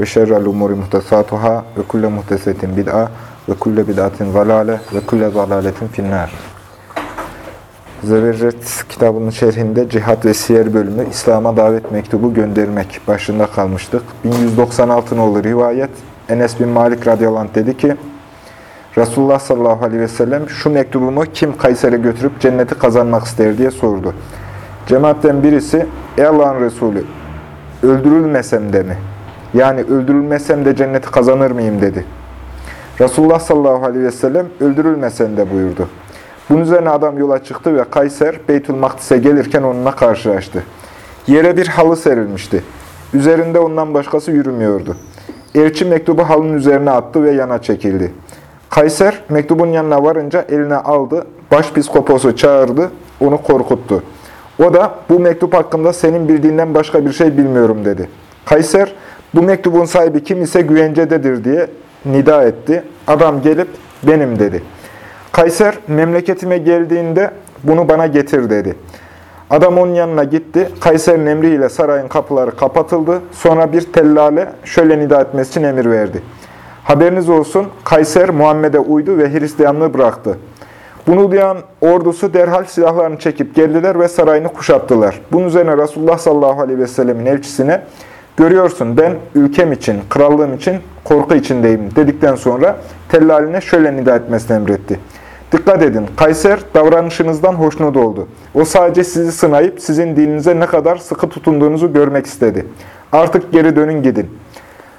ve şerrel umuri muhtesatuhâ ve kulle muhtesetin bid'a ve kulle bid'atin zalâle ve kulle zalâletin finnâr. Zeberret kitabının şerhinde Cihat ve Siyer bölümü İslam'a davet mektubu göndermek başında kalmıştık. 1196 nolu rivayet Enes bin Malik radıyallahu dedi ki Resulullah sallallahu aleyhi ve sellem şu mektubumu kim Kayser'e götürüp cenneti kazanmak ister diye sordu. Cemaatten birisi ey Allah'ın Resulü öldürülmesem de mi? Yani öldürülmesem de cenneti kazanır mıyım dedi. Resulullah sallallahu aleyhi ve sellem öldürülmesen de buyurdu. Bunun üzerine adam yola çıktı ve Kayser Beytül Makdis'e gelirken onunla karşılaştı. Yere bir halı serilmişti. Üzerinde ondan başkası yürümüyordu. Elçi mektubu halının üzerine attı ve yana çekildi. Kayser mektubun yanına varınca eline aldı, başpiskoposu çağırdı, onu korkuttu. O da bu mektup hakkında senin bildiğinden başka bir şey bilmiyorum dedi. Kayser bu mektubun sahibi kim ise güvencededir diye nida etti. Adam gelip benim dedi. Kayser memleketime geldiğinde bunu bana getir dedi. Adam onun yanına gitti. Kayser'in emriyle sarayın kapıları kapatıldı. Sonra bir tellale şöyle nida etmesi için emir verdi. Haberiniz olsun Kayser Muhammed'e uydu ve Hristiyanlığı bıraktı. Bunu duyan ordusu derhal silahlarını çekip geldiler ve sarayını kuşattılar. Bunun üzerine Resulullah sallallahu aleyhi ve sellemin elçisine görüyorsun ben ülkem için, krallığım için korku içindeyim dedikten sonra tellaline şöyle nida etmesini emretti. Dikkat edin, Kayser davranışınızdan hoşnut oldu. O sadece sizi sınayıp sizin dininize ne kadar sıkı tutunduğunuzu görmek istedi. Artık geri dönün gidin.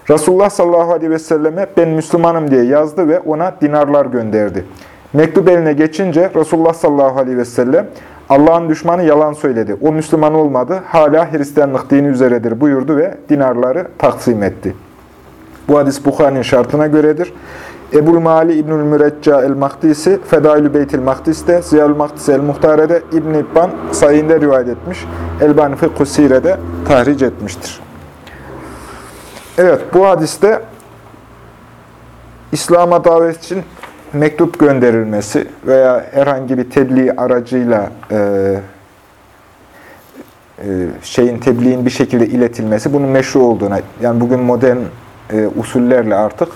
Resulullah sallallahu aleyhi ve selleme ben Müslümanım diye yazdı ve ona dinarlar gönderdi. Mektup eline geçince Resulullah sallallahu aleyhi ve sellem Allah'ın düşmanı yalan söyledi. O Müslüman olmadı. Hala Hristiyanlık dini üzeredir buyurdu ve dinarları taksim etti. Bu hadis Bukhari'nin şartına göredir. Ebul Mali İbnül Mürecca el-Mahdisi Fedailü Beytil Mahdis'te, Ziyal Mahdisi el-Muhtare'de İbn İbban sayında rivayet etmiş. Elbani Fıkhü Sire'de tahric etmiştir. Evet, bu hadiste İslam'a davet için mektup gönderilmesi veya herhangi bir tebliğ aracıyla e, e, şeyin tebliğin bir şekilde iletilmesi bunun meşru olduğuna, yani bugün modern e, usullerle artık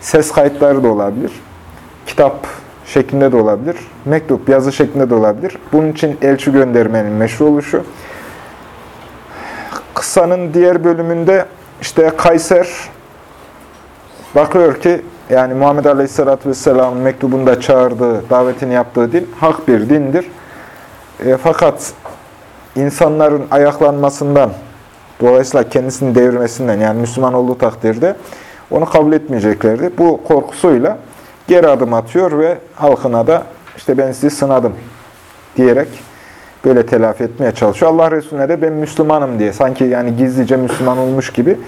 ses kayıtları da olabilir, kitap şeklinde de olabilir, mektup, yazı şeklinde de olabilir. Bunun için elçi göndermenin meşru oluşu. Kıssanın diğer bölümünde işte Kayser bakıyor ki yani Muhammed Aleyhisselatü Vesselam'ın mektubunda çağırdığı, davetini yaptığı din hak bir dindir. E, fakat insanların ayaklanmasından, dolayısıyla kendisini devirmesinden yani Müslüman olduğu takdirde onu kabul etmeyeceklerdi. Bu korkusuyla geri adım atıyor ve halkına da işte ben sizi sınadım diyerek böyle telafi etmeye çalışıyor. Allah Resulüne de ben Müslümanım diye sanki yani gizlice Müslüman olmuş gibi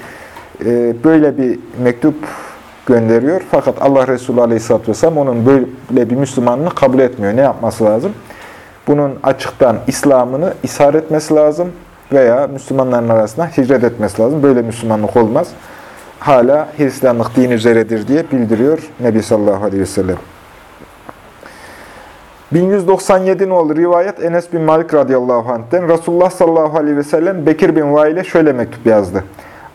e, böyle bir mektup gönderiyor. Fakat Allah Resulü Aleyhisselatü Vesselam onun böyle bir Müslümanını kabul etmiyor. Ne yapması lazım? Bunun açıktan İslam'ını ishar etmesi lazım veya Müslümanların arasında hicret etmesi lazım. Böyle Müslümanlık olmaz. Hala Hristiyanlık din üzeredir diye bildiriyor Nebi sallallahu aleyhi ve sellem. 1197 nolu rivayet Enes bin Malik radıyallahu anh'ten Resulullah sallallahu aleyhi ve sellem Bekir bin Vail'e şöyle mektup yazdı.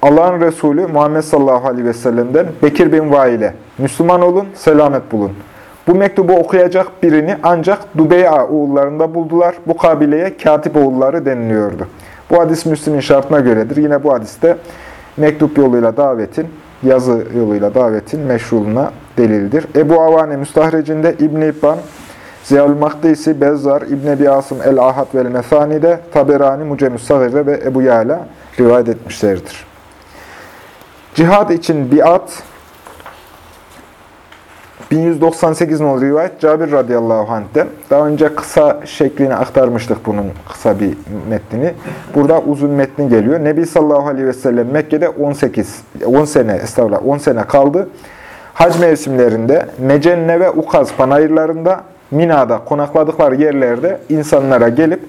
Allah'ın Resulü Muhammed sallallahu aleyhi ve sellem'den Bekir bin Vail'e Müslüman olun, selamet bulun. Bu mektubu okuyacak birini ancak Dubey'a oğullarında buldular. Bu kabileye katip oğulları deniliyordu. Bu hadis Müslim'in şartına göredir. Yine bu hadiste mektup yoluyla davetin, yazı yoluyla davetin meşruluğuna delildir. Ebu Avane Müstahrecinde İbn-i İbban, Ziyal Mahdisi, Bezzar, İbn Ebi Asım El-Ahad ve El-Mesani'de, Taberani, Mucemüs Sagir'de ve Ebu Yala rivayet etmişlerdir. Cihad için biat, 1198 nolu rivayet Cabir radıyallahu anh'ten. Daha önce kısa şeklini aktarmıştık bunun kısa bir metnini. Burada uzun metni geliyor. Nebi sallallahu aleyhi ve sellem Mekke'de 18, 10 sene, estağfurullah 10 sene kaldı. Hac mevsimlerinde Mecenne ve Ukaz panayırlarında, Mina'da konakladıkları yerlerde insanlara gelip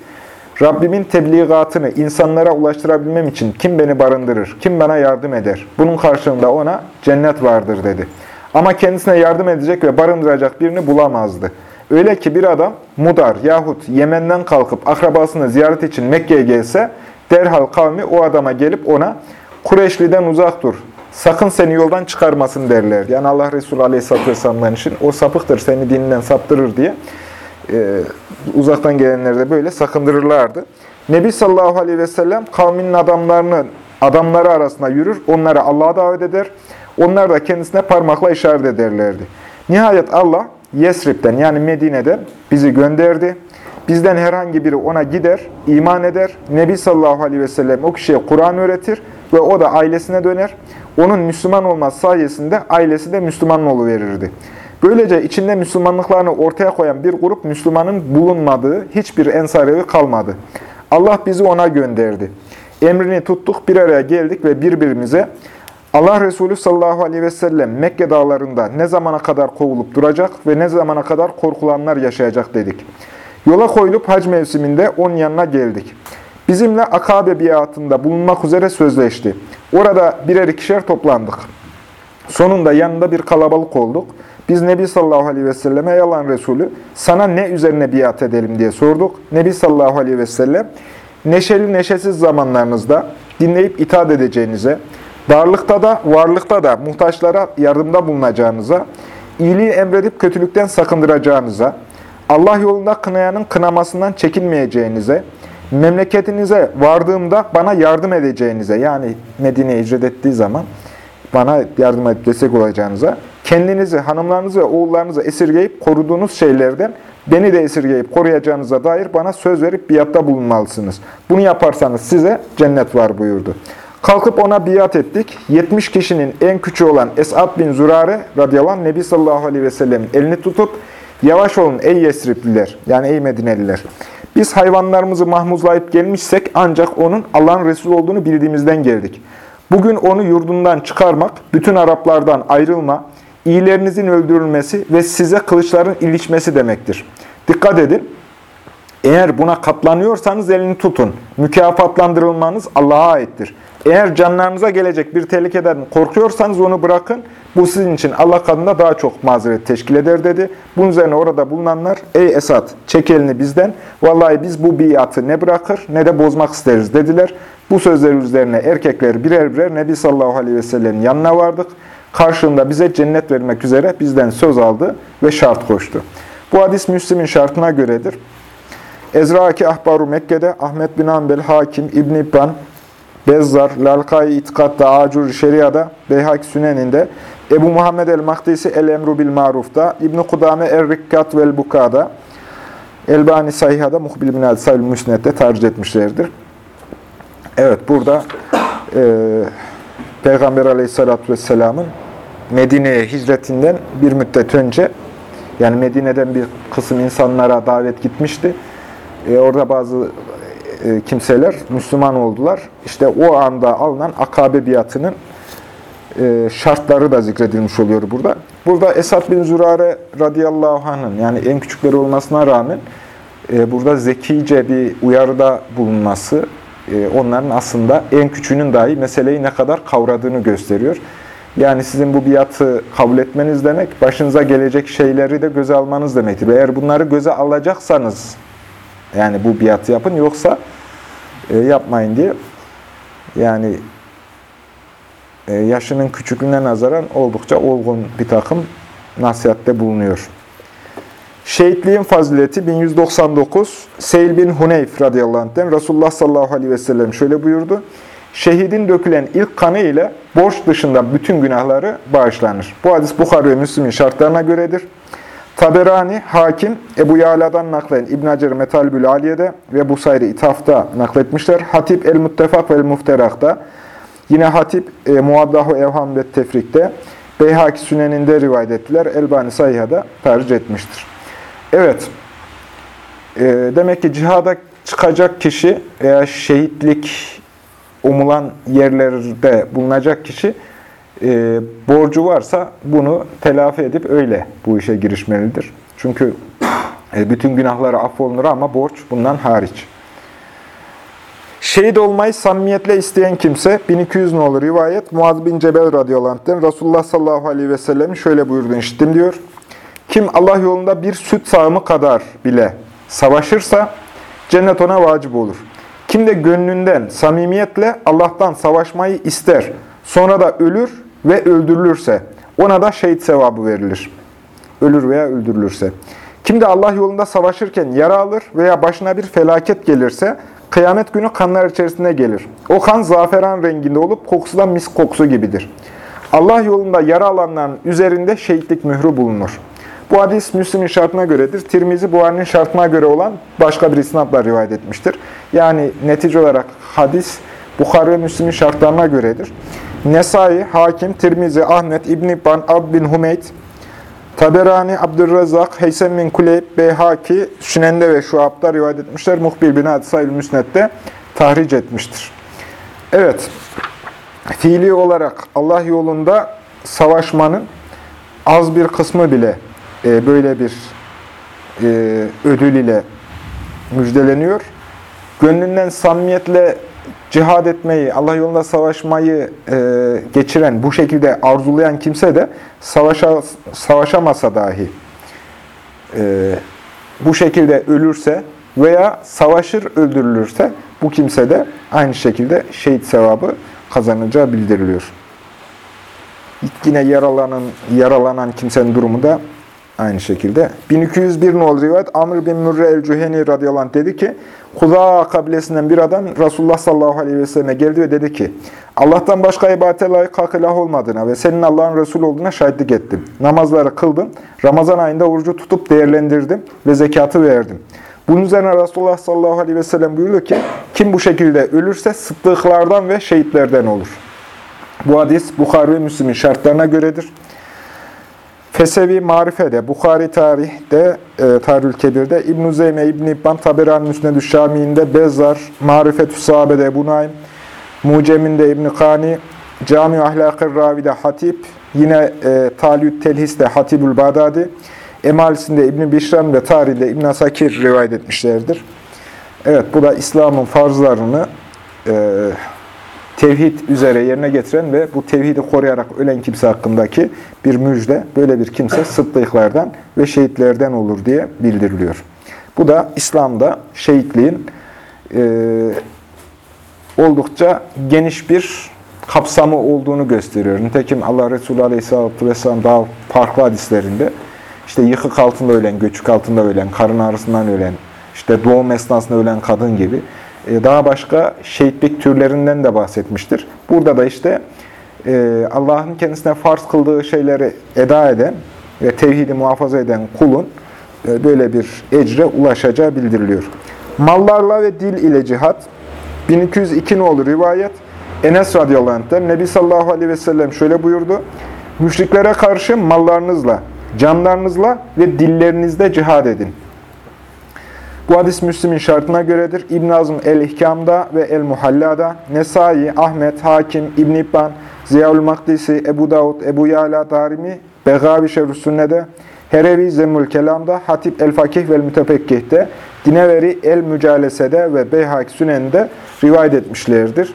Rabbimin tebliğatını insanlara ulaştırabilmem için kim beni barındırır, kim bana yardım eder? Bunun karşılığında ona cennet vardır dedi. Ama kendisine yardım edecek ve barındıracak birini bulamazdı. Öyle ki bir adam Mudar yahut Yemen'den kalkıp akrabasını ziyaret için Mekke'ye gelse derhal kavmi o adama gelip ona Kureyşli'den uzak dur. Sakın seni yoldan çıkarmasın derler. Yani Allah Resulü Aleyhisselatü Vesselam'dan için o sapıktır, seni dininden saptırır diye e, uzaktan gelenler de böyle sakındırırlardı. Nebi sallallahu aleyhi ve sellem kavminin adamlarını, adamları arasında yürür, onları Allah'a davet eder. Onlar da kendisine parmakla işaret ederlerdi. Nihayet Allah Yesrib'den yani Medine'den bizi gönderdi. Bizden herhangi biri ona gider, iman eder. Nebi sallallahu aleyhi ve sellem o kişiye Kur'an öğretir ve o da ailesine döner. Onun Müslüman olması sayesinde ailesi de Müslüman verirdi. Böylece içinde Müslümanlıklarını ortaya koyan bir grup Müslümanın bulunmadığı hiçbir ensar kalmadı. Allah bizi ona gönderdi. Emrini tuttuk, bir araya geldik ve birbirimize Allah Resulü sallallahu aleyhi ve sellem Mekke dağlarında ne zamana kadar kovulup duracak ve ne zamana kadar korkulanlar yaşayacak dedik. Yola koyulup hac mevsiminde onun yanına geldik. Bizimle Akabe biatında bulunmak üzere sözleşti. Orada birer ikişer toplandık. Sonunda yanında bir kalabalık olduk. Biz Nebi sallallahu aleyhi ve selleme yalan Resulü sana ne üzerine biat edelim diye sorduk. Nebi sallallahu aleyhi ve sellem neşeli neşesiz zamanlarınızda dinleyip itaat edeceğinize, darlıkta da varlıkta da muhtaçlara yardımda bulunacağınıza, iyiliği emredip kötülükten sakındıracağınıza, Allah yolunda kınayanın kınamasından çekinmeyeceğinize, memleketinize vardığımda bana yardım edeceğinize, yani Medine'ye icret ettiği zaman bana yardım edip destek olacağınıza, kendinizi, hanımlarınızı ve oğullarınızı esirgeyip koruduğunuz şeylerden beni de esirgeyip koruyacağınıza dair bana söz verip biatta bulunmalısınız. Bunu yaparsanız size cennet var buyurdu. Kalkıp ona biat ettik. 70 kişinin en küçüğü olan Esad bin Zürare radıyallahu anh Nebi sallallahu aleyhi ve sellemin elini tutup yavaş olun ey Yesripliler yani ey Medineliler. Biz hayvanlarımızı mahmuzlayıp gelmişsek ancak onun Allah'ın Resulü olduğunu bildiğimizden geldik. Bugün onu yurdundan çıkarmak, bütün Araplardan ayrılma, iyilerinizin öldürülmesi ve size kılıçların ilişmesi demektir. Dikkat edin. Eğer buna katlanıyorsanız elini tutun. Mükafatlandırılmanız Allah'a aittir. Eğer canlarınıza gelecek bir tehlikeden korkuyorsanız onu bırakın. Bu sizin için Allah katında daha çok mazeret teşkil eder dedi. Bunun üzerine orada bulunanlar, ey Esad çek elini bizden. Vallahi biz bu biatı ne bırakır ne de bozmak isteriz dediler. Bu sözler üzerine erkekler birer birer Nebi sallallahu aleyhi ve sellem'in yanına vardık. Karşılığında bize cennet vermek üzere bizden söz aldı ve şart koştu. Bu hadis Müslim'in şartına göredir. Ezraki Ahbaru Mekke'de Ahmet bin Ambel, Hakim, İbn İbban, Bezzar, Lalkai İtikad'da, Acur Şeria'da, Beyhak Sünen'inde, Ebu Muhammed el-Mahdisi El-Emru bil Maruf'da, İbn Kudame Er-Rikkat vel Buka'da, Elbani Sahiha'da, Muhbil bin Al-Sayl Müsnet'te tercih etmişlerdir. Evet, burada e, Peygamber Aleyhisselatü Vesselam'ın Medine'ye hicretinden bir müddet önce, yani Medine'den bir kısım insanlara davet gitmişti. E, orada bazı e, kimseler Müslüman oldular. İşte o anda alınan akabe biatının e, şartları da zikredilmiş oluyor burada. Burada Esad bin Zürare radıyallahu anh'ın yani en küçükleri olmasına rağmen e, burada zekice bir uyarıda bulunması onların aslında en küçüğünün dahi meseleyi ne kadar kavradığını gösteriyor. Yani sizin bu biatı kabul etmeniz demek, başınıza gelecek şeyleri de göze almanız demektir. Eğer bunları göze alacaksanız, yani bu biatı yapın, yoksa e, yapmayın diye. Yani e, yaşının küçüklüğüne nazaran oldukça olgun bir takım nasihatte bulunuyor. Şehitliğin fazileti 1199 Seyl bin Huneyf radıyallahu anh'den Resulullah sallallahu aleyhi ve sellem şöyle buyurdu. Şehidin dökülen ilk kanı ile borç dışında bütün günahları bağışlanır. Bu hadis Bukhari ve Müslim'in şartlarına göredir. Taberani, Hakim, Ebu Yala'dan nakleden İbn Hacer Metalbül Aliye'de ve Busayri İtaf'ta nakletmişler. Hatip El-Muttefak ve El-Muhterak'ta. Yine Hatip e, Muaddahu Evham ve Tefrik'te. Beyhaki Sünen'inde rivayet ettiler. Elbani Sayıha'da tercih etmiştir. Evet, e, demek ki cihada çıkacak kişi veya şehitlik umulan yerlerde bulunacak kişi e, borcu varsa bunu telafi edip öyle bu işe girişmelidir. Çünkü e, bütün günahları affolunur ama borç bundan hariç. Şehit olmayı samimiyetle isteyen kimse 1200 ne olur rivayet Muaz bin Cebel radıyallahu anh'ten Resulullah sallallahu aleyhi ve sellem'in şöyle buyurduğunu işittim diyor. Kim Allah yolunda bir süt sağımı kadar bile savaşırsa cennet ona vacip olur. Kim de gönlünden samimiyetle Allah'tan savaşmayı ister, sonra da ölür ve öldürülürse ona da şehit sevabı verilir. Ölür veya öldürülürse. Kim de Allah yolunda savaşırken yara alır veya başına bir felaket gelirse kıyamet günü kanlar içerisinde gelir. O kan zaferan renginde olup kokusu da mis kokusu gibidir. Allah yolunda yara alanların üzerinde şehitlik mührü bulunur. Bu hadis Müslim'in şartına göredir. Tirmizi Buhari'nin şartına göre olan başka bir isnatla rivayet etmiştir. Yani netice olarak hadis Bukhari ve Müslim'in şartlarına göredir. Nesai, Hakim, Tirmizi, Ahmet, İbn İbban, Ab bin Humeyt, Taberani, Abdurrazak, Heysem bin Kuleyb, Beyhaki, Sünende ve Şuab'da rivayet etmişler. Muhbir bin Hadisayül Müsnet'te tahric etmiştir. Evet, fiili olarak Allah yolunda savaşmanın az bir kısmı bile e, böyle bir e, ödül ile müjdeleniyor. Gönlünden samimiyetle cihad etmeyi, Allah yolunda savaşmayı e, geçiren, bu şekilde arzulayan kimse de savaşa, savaşamasa dahi bu şekilde ölürse veya savaşır öldürülürse bu kimse de aynı şekilde şehit sevabı kazanacağı bildiriliyor. Yine yaralanan, yaralanan kimsenin durumu da Aynı şekilde. 1201 nol rivayet Amr bin Mürre el-Cüheni radıyallahu anh dedi ki Kuza kabilesinden bir adam Resulullah sallallahu aleyhi ve selleme geldi ve dedi ki Allah'tan başka ibadete layık hak ilah olmadığına ve senin Allah'ın Resulü olduğuna şahitlik ettim. Namazları kıldım. Ramazan ayında orucu tutup değerlendirdim ve zekatı verdim. Bunun üzerine Resulullah sallallahu aleyhi ve sellem buyuruyor ki kim bu şekilde ölürse sıddıklardan ve şehitlerden olur. Bu hadis Bukhari ve Müslim'in şartlarına göredir. Fesevi Marife'de, Bukhari Tarih'de, e, Tarihül Kebir'de, İbn-i Zeyme, İbn-i İbban, Taberan Müsned-ü Bezzar, Marifetü Sahabe'de Ebu Naim, Mucem'inde İbn-i Kani, Cami-i Ahlak-ı Ravi'de Hatip, yine e, Talüt Telhis'te Hatibül Bağdadi, Emalisi'nde İbn-i Bişran ve Tarih'de İbn-i Asakir rivayet etmişlerdir. Evet, bu da İslam'ın farzlarını e, tevhid üzere yerine getiren ve bu tevhidi koruyarak ölen kimse hakkındaki bir müjde. Böyle bir kimse sıddıklardan ve şehitlerden olur diye bildiriliyor. Bu da İslam'da şehitliğin e, oldukça geniş bir kapsamı olduğunu gösteriyor. Nitekim Allah Resulü Aleyhisselatü Vesselam daha farklı hadislerinde işte yıkık altında ölen, göçük altında ölen, karın ağrısından ölen, işte doğum esnasında ölen kadın gibi daha başka şehitlik türlerinden de bahsetmiştir. Burada da işte e, Allah'ın kendisine farz kıldığı şeyleri eda eden ve tevhidi muhafaza eden kulun e, böyle bir ecre ulaşacağı bildiriliyor. Mallarla ve dil ile cihat 1202 olur rivayet Enes radıyallahu anh'ten Nebi sallallahu aleyhi ve sellem şöyle buyurdu. Müşriklere karşı mallarınızla, canlarınızla ve dillerinizde cihad edin. Bu hadis Müslim'in şartına göredir. İbn Azm el-İhkam'da ve el-Muhalla'da, Nesai, Ahmet, Hakim, İbn İbban, Ziyaül Makdisi, Ebu Davud, Ebu Yala, Darimi, Begavi Şerhü Sünne'de, Herevi Zemmül Kelam'da, Hatip el-Fakih ve el-Mütepekkih'te, Dineveri el-Mücalese'de ve Beyhak Sünen'de rivayet etmişlerdir.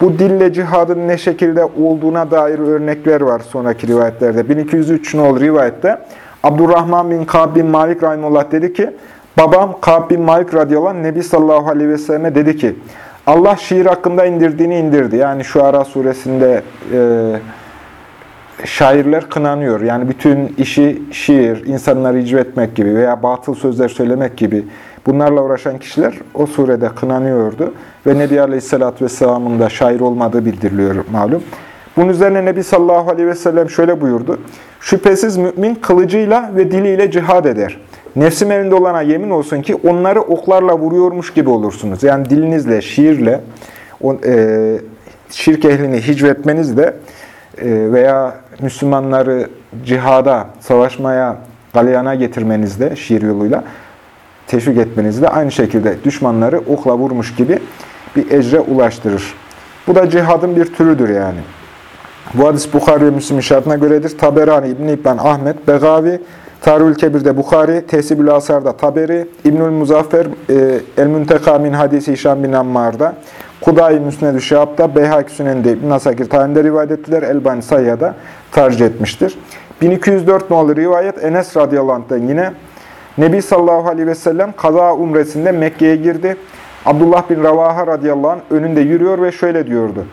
Bu dille cihadın ne şekilde olduğuna dair örnekler var sonraki rivayetlerde. 1203 nol rivayette Abdurrahman bin Kab bin Malik Rahimullah dedi ki, Babam Ka'b bin Malik radıyallahu anh Nebi sallallahu aleyhi ve selleme dedi ki Allah şiir hakkında indirdiğini indirdi. Yani şu ara suresinde e, şairler kınanıyor. Yani bütün işi şiir, insanları icra etmek gibi veya batıl sözler söylemek gibi bunlarla uğraşan kişiler o surede kınanıyordu. Ve Nebi Aleyhisselatü Vesselam'ın da şair olmadığı bildiriliyor malum. Bunun üzerine Nebi sallallahu aleyhi ve sellem şöyle buyurdu. Şüphesiz mümin kılıcıyla ve diliyle cihad eder. Nefsim elinde olana yemin olsun ki onları oklarla vuruyormuş gibi olursunuz. Yani dilinizle, şiirle, o, e, şirk ehlini hicvetmenizle veya Müslümanları cihada, savaşmaya, galeyana getirmenizde şiir yoluyla teşvik etmenizde aynı şekilde düşmanları okla vurmuş gibi bir ecre ulaştırır. Bu da cihadın bir türüdür yani. Bu hadis Bukhari ve Müslim şartına göredir. Taberani, İbn-i İbban, Ahmet, Begavi, Tarül Kebir'de Bukhari, Tesibül Asar'da Taberi, İbnül Muzaffer, e, El-Münteka min hadisi İşan bin Ammar'da, Kudayi Müsned-i Şahab'da, Beyhak Sünen'de İbn Asakir tarihinde rivayet ettiler. Elbani Sayya'da tercih etmiştir. 1204 nolu rivayet Enes radıyallahu yine Nebi sallallahu aleyhi ve sellem kaza umresinde Mekke'ye girdi. Abdullah bin Ravaha radıyallahu önünde yürüyor ve şöyle diyordu.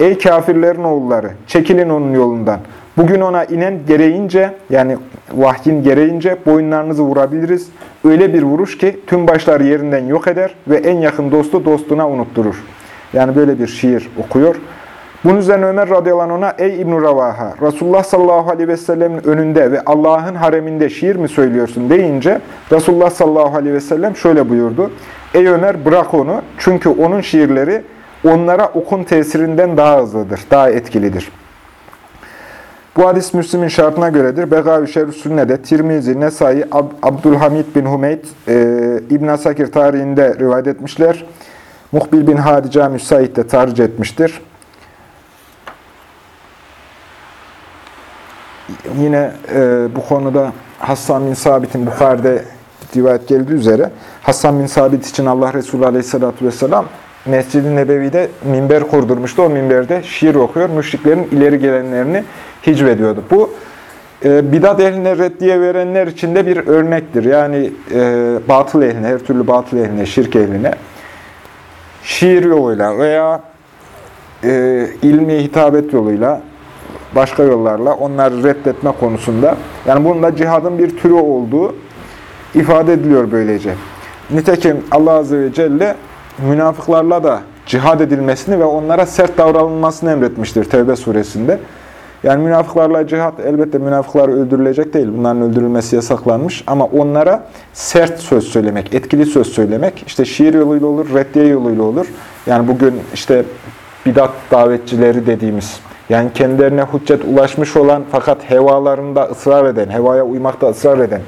Ey kafirlerin oğulları çekilin onun yolundan. Bugün ona inen gereğince yani vahyin gereğince boyunlarınızı vurabiliriz. Öyle bir vuruş ki tüm başları yerinden yok eder ve en yakın dostu dostuna unutturur. Yani böyle bir şiir okuyor. Bunun üzerine Ömer radıyallahu anh ona ey İbn-i Ravaha Resulullah sallallahu aleyhi ve sellemin önünde ve Allah'ın hareminde şiir mi söylüyorsun deyince Resulullah sallallahu aleyhi ve sellem şöyle buyurdu. Ey Ömer bırak onu çünkü onun şiirleri onlara okun tesirinden daha hızlıdır, daha etkilidir. Bu hadis Müslim'in şartına göredir. Begavi Şerif Sünne'de, Tirmizi, Nesai, Ab Abdülhamid bin Hümeyd, e, İbn Asakir tarihinde rivayet etmişler. Muhbil bin Hadica Müsait de tercih etmiştir. Yine e, bu konuda Hassan bin Sabit'in Bukhari'de rivayet geldiği üzere Hassan bin Sabit için Allah Resulü Aleyhisselatü Vesselam Mescid-i Nebevi'de minber kurdurmuştu. O minberde şiir okuyor. Müşriklerin ileri gelenlerini hicvediyordu. Bu e, bidat ehline reddiye verenler için de bir örnektir. Yani e, batıl ehline, her türlü batıl ehline, şirk ehline şiir yoluyla veya e, ilmi hitabet yoluyla başka yollarla onları reddetme konusunda yani bunun da cihadın bir türü olduğu ifade ediliyor böylece. Nitekim Allah Azze ve Celle münafıklarla da cihad edilmesini ve onlara sert davranılmasını emretmiştir Tevbe suresinde. Yani münafıklarla cihat elbette münafıklar öldürülecek değil. Bunların öldürülmesi yasaklanmış. Ama onlara sert söz söylemek, etkili söz söylemek, işte şiir yoluyla olur, reddiye yoluyla olur. Yani bugün işte bidat davetçileri dediğimiz, yani kendilerine hüccet ulaşmış olan fakat hevalarında ısrar eden, hevaya uymakta ısrar eden,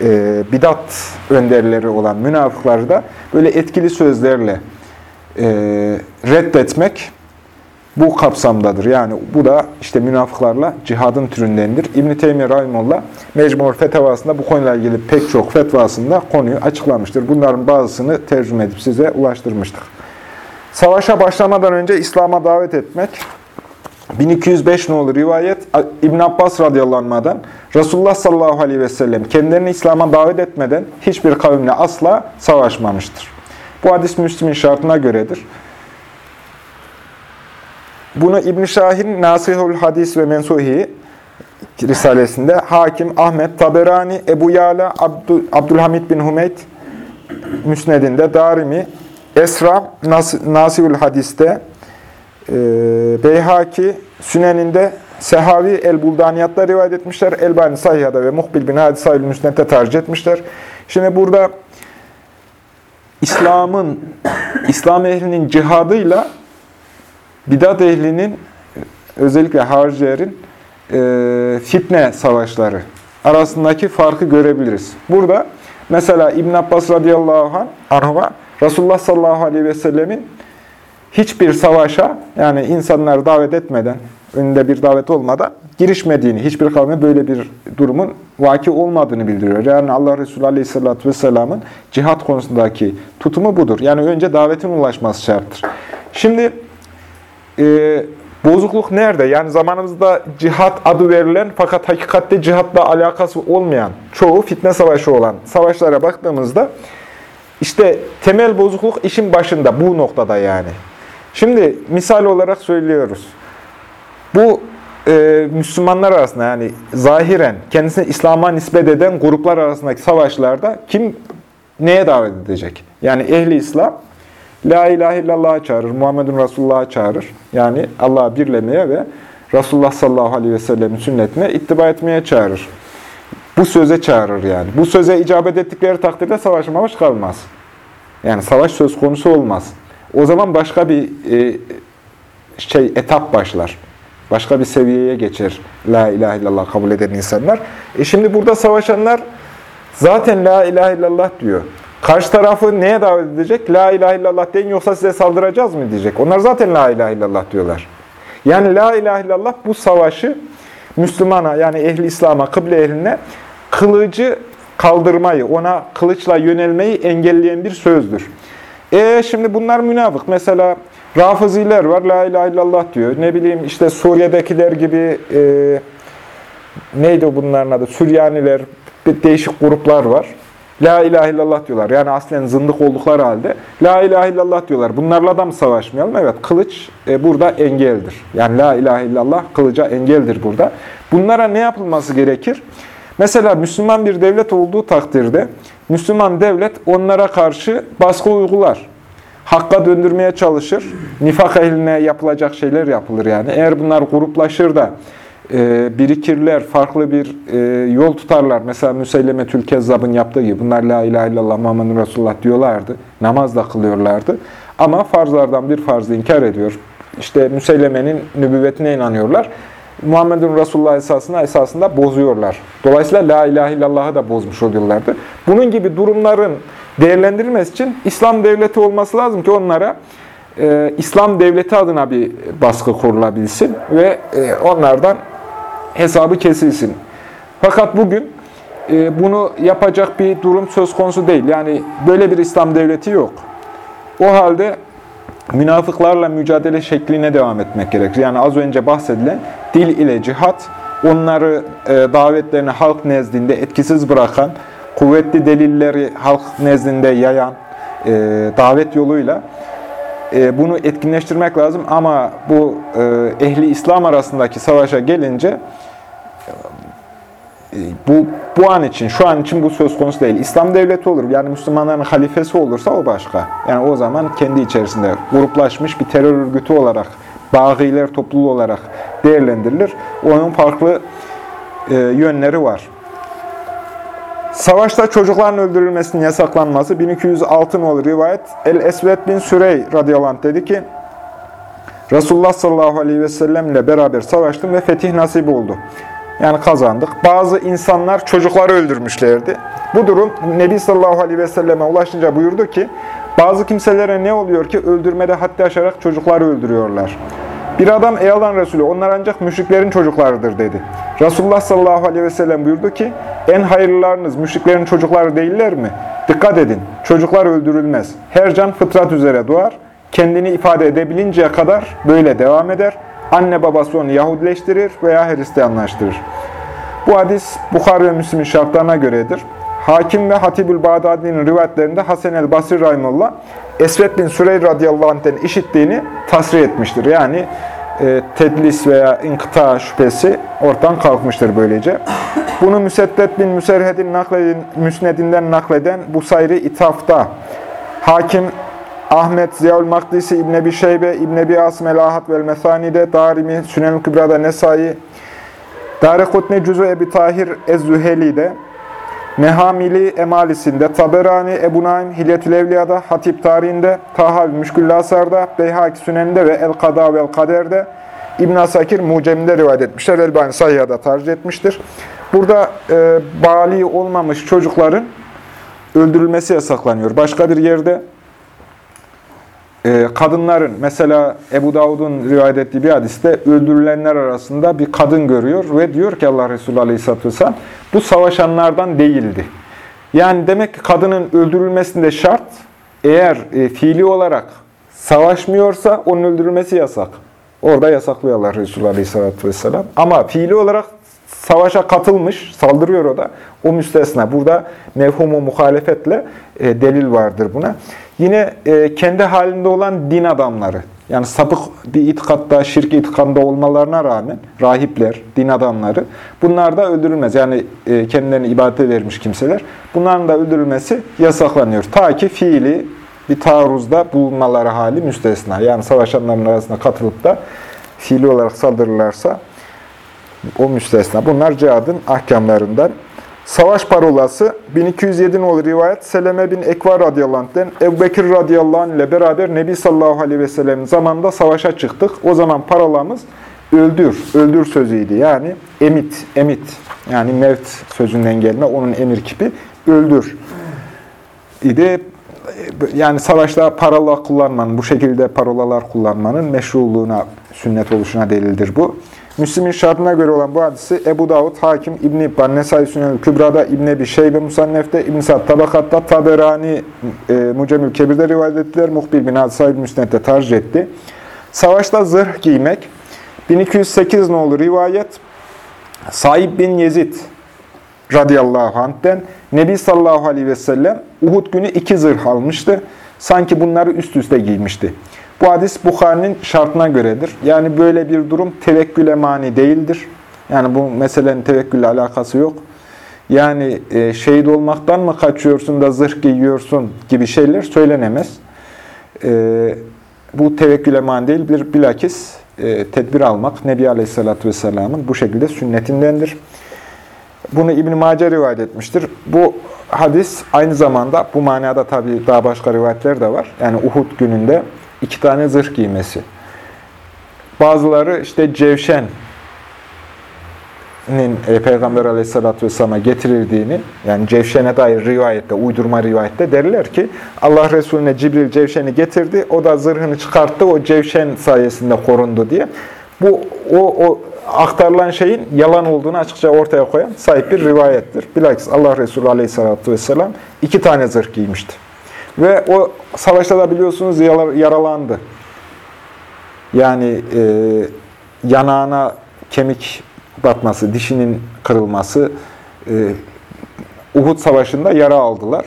e, bidat önderleri olan münafıkları da böyle etkili sözlerle e, reddetmek bu kapsamdadır. Yani bu da işte münafıklarla cihadın türündendir. İbn-i Teymiye Rahimullah Mecmur Fetvasında bu konuyla ilgili pek çok fetvasında konuyu açıklamıştır. Bunların bazısını tercüme edip size ulaştırmıştık. Savaşa başlamadan önce İslam'a davet etmek, 1205 nolu rivayet İbn Abbas radıyallahu anh'dan Resulullah sallallahu aleyhi ve sellem kendilerini İslam'a davet etmeden hiçbir kavimle asla savaşmamıştır. Bu hadis Müslim'in şartına göredir. Bunu İbn Şahin Nasihul Hadis ve Mensuhi Risalesinde Hakim, Ahmet, Taberani, Ebu Yala, Abdül, Abdülhamid bin Hümeyd Müsned'inde, Darimi, Esra, Nas Nasihul Hadis'te, e, Beyhaki, Sünen'inde, Sehavi El-Buldaniyat'ta rivayet etmişler. Elbani Sahiha'da ve Muhbil bin Hadi Sahil Müsned'de tercih etmişler. Şimdi burada İslam'ın, İslam ehlinin cihadıyla bidat ehlinin, özellikle haricilerin e, fitne savaşları arasındaki farkı görebiliriz. Burada mesela İbn Abbas radıyallahu anh, Resulullah sallallahu aleyhi ve sellemin hiçbir savaşa yani insanları davet etmeden, önünde bir davet olmadan girişmediğini, hiçbir kavme böyle bir durumun vaki olmadığını bildiriyor. Yani Allah Resulü Aleyhisselatü Vesselam'ın cihat konusundaki tutumu budur. Yani önce davetin ulaşması şarttır. Şimdi e, bozukluk nerede? Yani zamanımızda cihat adı verilen fakat hakikatte cihatla alakası olmayan, çoğu fitne savaşı olan savaşlara baktığımızda işte temel bozukluk işin başında, bu noktada yani. Şimdi misal olarak söylüyoruz. Bu e, Müslümanlar arasında yani zahiren kendisini İslam'a nispet eden gruplar arasındaki savaşlarda kim neye davet edecek? Yani ehli İslam La ilahe illallah'a çağırır, Muhammedun Resulullah'a çağırır. Yani Allah'ı birlemeye ve Resulullah sallallahu aleyhi ve sellemin sünnetine ittiba etmeye çağırır. Bu söze çağırır yani. Bu söze icabet ettikleri takdirde savaş mavaş kalmaz. Yani savaş söz konusu olmaz. O zaman başka bir e, şey etap başlar. Başka bir seviyeye geçer La ilahe illallah kabul eden insanlar. E şimdi burada savaşanlar zaten La ilahe illallah diyor. Karşı tarafı neye davet edecek? La ilahe illallah deyin yoksa size saldıracağız mı diyecek. Onlar zaten La ilahe illallah diyorlar. Yani La ilahe illallah bu savaşı Müslümana yani ehli İslam'a, kıble ehline kılıcı kaldırmayı, ona kılıçla yönelmeyi engelleyen bir sözdür. E şimdi bunlar münafık. Mesela Rafiziler var, La ilahe illallah diyor. Ne bileyim işte Suriye'dekiler gibi e, neydi bunların adı? Süryaniler, değişik gruplar var. La ilahe illallah diyorlar. Yani aslen zındık oldukları halde La ilahe illallah diyorlar. Bunlarla da mı savaşmayalım? Evet, kılıç e, burada engeldir. Yani La ilahe illallah kılıca engeldir burada. Bunlara ne yapılması gerekir? Mesela Müslüman bir devlet olduğu takdirde Müslüman devlet onlara karşı baskı uygular. Hakka döndürmeye çalışır. Nifak ehline yapılacak şeyler yapılır yani. Eğer bunlar gruplaşır da e, birikirler, farklı bir e, yol tutarlar. Mesela Müseyleme Tülkezzab'ın yaptığı gibi. Bunlar La ilahe illallah Muhammedun Resulullah diyorlardı. Namaz da kılıyorlardı. Ama farzlardan bir farzı inkar ediyor. İşte Müseyleme'nin nübüvvetine inanıyorlar. Muhammedun Resulullah esasında esasında bozuyorlar. Dolayısıyla La ilahe illallah'ı da bozmuş oluyorlardı. Bunun gibi durumların değerlendirilmesi için İslam devleti olması lazım ki onlara e, İslam devleti adına bir baskı kurulabilsin ve e, onlardan hesabı kesilsin. Fakat bugün e, bunu yapacak bir durum söz konusu değil. Yani böyle bir İslam devleti yok. O halde münafıklarla mücadele şekline devam etmek gerekir. Yani az önce bahsedilen dil ile cihat, onları e, davetlerini halk nezdinde etkisiz bırakan, kuvvetli delilleri halk nezdinde yayan e, davet yoluyla e, bunu etkinleştirmek lazım. Ama bu e, ehli İslam arasındaki savaşa gelince bu, bu an için, şu an için bu söz konusu değil. İslam devleti olur, yani Müslümanların halifesi olursa o başka. Yani o zaman kendi içerisinde gruplaşmış bir terör örgütü olarak, bağiler topluluğu olarak değerlendirilir. Onun farklı e, yönleri var. Savaşta çocukların öldürülmesinin yasaklanması 1206 olur rivayet. El-Esved bin Sürey radıyallahu anh dedi ki, Resulullah sallallahu aleyhi ve sellem ile beraber savaştım ve fetih nasip oldu. Yani kazandık. Bazı insanlar çocukları öldürmüşlerdi. Bu durum Nebi sallallahu aleyhi ve selleme ulaşınca buyurdu ki, bazı kimselere ne oluyor ki öldürmede haddi aşarak çocukları öldürüyorlar. Bir adam ey Allah'ın Resulü onlar ancak müşriklerin çocuklarıdır dedi. Resulullah sallallahu aleyhi ve sellem buyurdu ki en hayırlılarınız müşriklerin çocukları değiller mi? Dikkat edin çocuklar öldürülmez. Her can fıtrat üzere doğar. Kendini ifade edebilinceye kadar böyle devam eder. Anne babası onu Yahudileştirir veya Hristiyanlaştırır. Bu hadis Bukhari ve Müslim'in şartlarına göredir. Hakim ve Hatibül Bağdadi'nin rivayetlerinde Hasan el Basri Rahimullah Esved bin Süreyr radıyallahu anh'ten işittiğini tasrih etmiştir. Yani e, tedlis veya inkıta şüphesi ortadan kalkmıştır böylece. Bunu Müseddet bin Müserhed'in nakledin, müsnedinden nakleden bu sayri itafta Hakim Ahmet Ziyaül Makdisi İbn Ebi Şeybe İbn Ebi Asım el Ahad vel Mesani'de Darimi Sünen-i Kübra'da Nesai Darekutni Cüzü Ebi Tahir Ez-Züheli'de Mehamili Emalisinde, Taberani, Ebu Naim, Hilyet-i Evliya'da, Hatip tarihinde, Tahav Müşkül Asar'da, Beyhaki Sünen'de ve El-Kada ve El-Kader'de, İbn Asakir Mucem'de rivayet etmişler. Elbani Sayya'da tercih etmiştir. Burada e, bali olmamış çocukların öldürülmesi yasaklanıyor. Başka bir yerde kadınların, mesela Ebu Davud'un rivayet ettiği bir hadiste öldürülenler arasında bir kadın görüyor ve diyor ki Allah Resulü Aleyhisselatü Vesselam, bu savaşanlardan değildi. Yani demek ki kadının öldürülmesinde şart, eğer e, fiili olarak savaşmıyorsa onun öldürülmesi yasak. Orada yasaklıyorlar Resulü Aleyhisselatü Vesselam. Ama fiili olarak savaşa katılmış, saldırıyor o da. O müstesna. Burada mevhumu muhalefetle e, delil vardır buna. Yine e, kendi halinde olan din adamları, yani sapık bir itikatta, şirk itikadında olmalarına rağmen rahipler, din adamları, bunlar da öldürülmez. Yani e, kendilerini ibadete vermiş kimseler. Bunların da öldürülmesi yasaklanıyor. Ta ki fiili bir taarruzda bulunmaları hali müstesna. Yani savaşanların arasında katılıp da fiili olarak saldırırlarsa o müstesna. Bunlar cihadın ahkamlarından. Savaş parolası 1207 olur rivayet Seleme bin Ekvar radıyallahu anh'den Ebu Bekir radıyallahu anh ile beraber Nebi sallallahu aleyhi ve sellem'in zamanında savaşa çıktık. O zaman parolamız öldür, öldür sözüydü. Yani emit, emit. Yani mevt sözünden gelme, onun emir kipi öldür. İdi yani savaşta parola kullanmanın, bu şekilde parolalar kullanmanın meşruluğuna, sünnet oluşuna delildir bu. Müslim'in şartına göre olan bu hadisi Ebu Davud, Hakim, İbn-i İbban, Nesai Sünel Kübra'da, İbn Ebi Şeybe Musannef'te, İbn Sa'd Tabakat'ta, Taberani e, Mucemül Kebir'de rivayet ettiler. Muhbil bin Hadis Sahib Müsnet'te tercih etti. Savaşta zırh giymek, 1208 nolu rivayet, Saib bin Yezid radıyallahu anh'ten Nebi sallallahu aleyhi ve sellem Uhud günü iki zırh almıştı. Sanki bunları üst üste giymişti. Bu hadis Bukhari'nin şartına göredir. Yani böyle bir durum tevekküle mani değildir. Yani bu meselenin tevekkülle alakası yok. Yani e, şehit olmaktan mı kaçıyorsun da zırh giyiyorsun gibi şeyler söylenemez. E, bu tevekküle mani değil, bir bilakis e, tedbir almak Nebi Aleyhisselatü Vesselam'ın bu şekilde sünnetindendir. Bunu İbn-i Mace rivayet etmiştir. Bu hadis aynı zamanda bu manada tabi daha başka rivayetler de var. Yani Uhud gününde iki tane zırh giymesi. Bazıları işte cevşen e, Peygamber aleyhissalatü vesselam'a getirildiğini, yani cevşene dair rivayette, uydurma rivayette derler ki, Allah Resulüne Cibril cevşeni getirdi, o da zırhını çıkarttı, o cevşen sayesinde korundu diye. Bu, o, o aktarılan şeyin yalan olduğunu açıkça ortaya koyan sahip bir rivayettir. Bilakis Allah Resulü aleyhissalatü vesselam iki tane zırh giymişti. Ve o savaşta da biliyorsunuz yaralandı. Yani e, yanağına kemik batması, dişinin kırılması, e, Uhud Savaşı'nda yara aldılar.